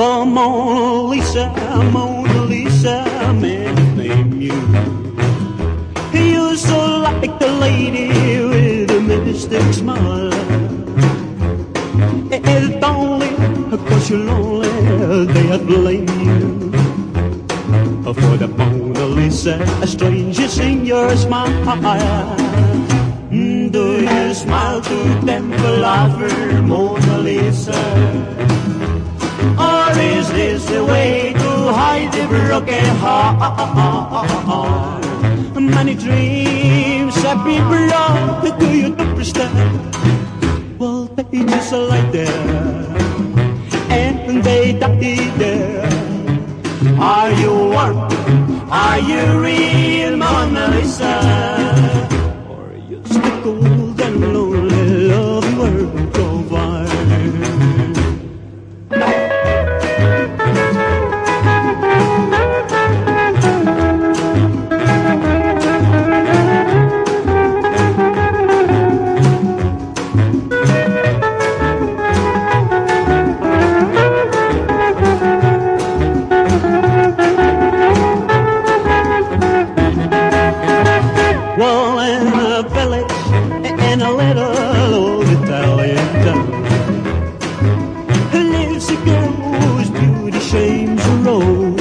Mona Lisa, Mona Lisa, man, name you. You're so like the lady with a mystic smile. It's only cause you're lonely they blame you. For the Mona Lisa, a strangers in your smile. Do you smile to temple lover, Mona Lisa? Or is the way to hide the broken heart? Many dreams have been brought to you understand. Well, they just lie there, and they die there. Are you warm? Are you real, Well, in a village, in a little old Italian town, lives a girl whose beauty shames a rose.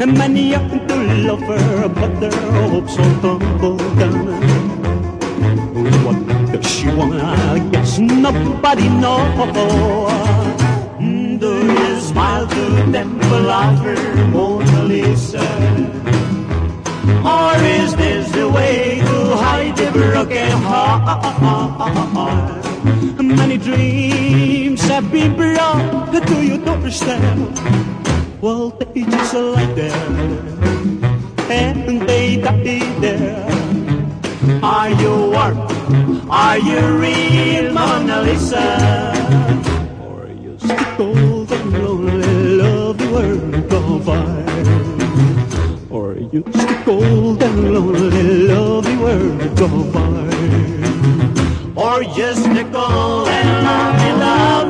And many up to love her, but their hopes all tumble down. What does she want? I guess nobody knows. Do you smile to temple of broken heart? Many dreams have been brought to your doorstep. Well, they just lie there, and they die there. Are you warm? Are you real, Mona Lisa? Or are you still cold and lonely, love the world on fire? Or are you still cold and lonely, go by. Or just a cold and lonely, love